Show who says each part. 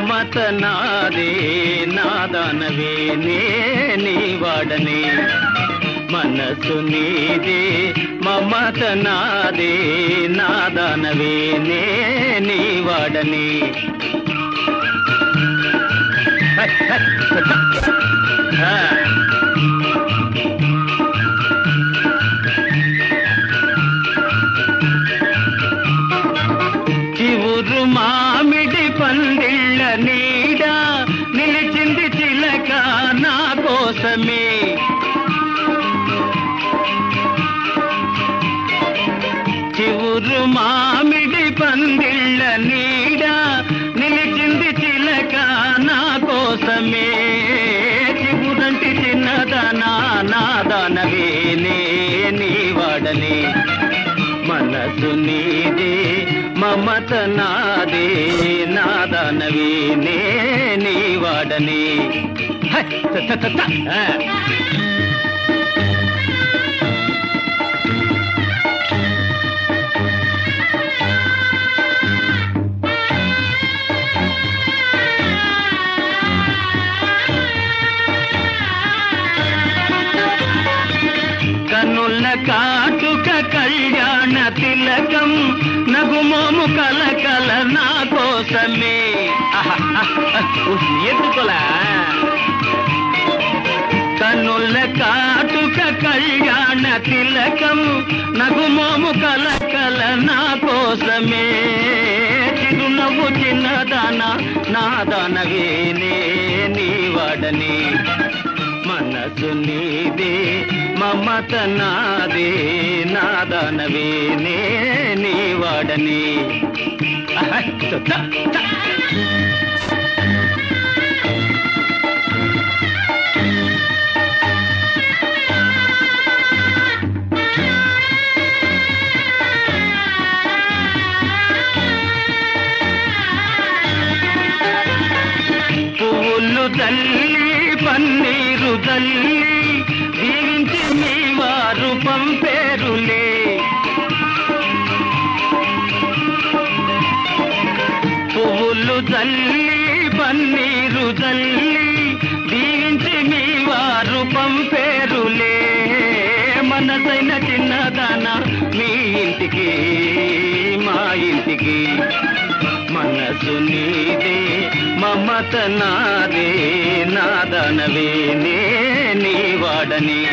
Speaker 1: మమత నాదే నాదనవే నే నీ వాడనే. మనసు నీదే మమత నాదే నాదనవే నే నీ వాడనే హై, హై, ఆ. కోసమే చివురు మామిడి పందిళ్ళ నీడ నిలిచింది చిలక నా కోసమే. చివురంటి చిన్నదనా నాదనవే నే నీ వాడనే. మనసు నీదే మమత నాదే నాదనవే నే వాడని. హై, కనుల కాటుక కళ్యాణ తిలకం నగుమోము కల కల నా కోసమే. ఆహా, ఆహా, ఉహ్, ఎందుకులా కనుల కాటుక కళ్యాణ తిలకం నగుమోము కలకల నా కోసమే. చిరునవ్వు చిన్నదాన నాదనవేనే నీ వాడని. మనసు నీదే మమత నాదే నాదనవే నే తల్లి పన్నీరు తల్లి దీవించి మీ వారు పంపేరులే. పువ్వులు తల్లి పన్నీరు తల్లి దీవించి మీ వారు పంపేరులే. మనసైన చిన్నదాన మీ ఇంటికి మా ఇంటికి మనసు నీదే. మత నాదే నాదనవే నే నీ వాడని.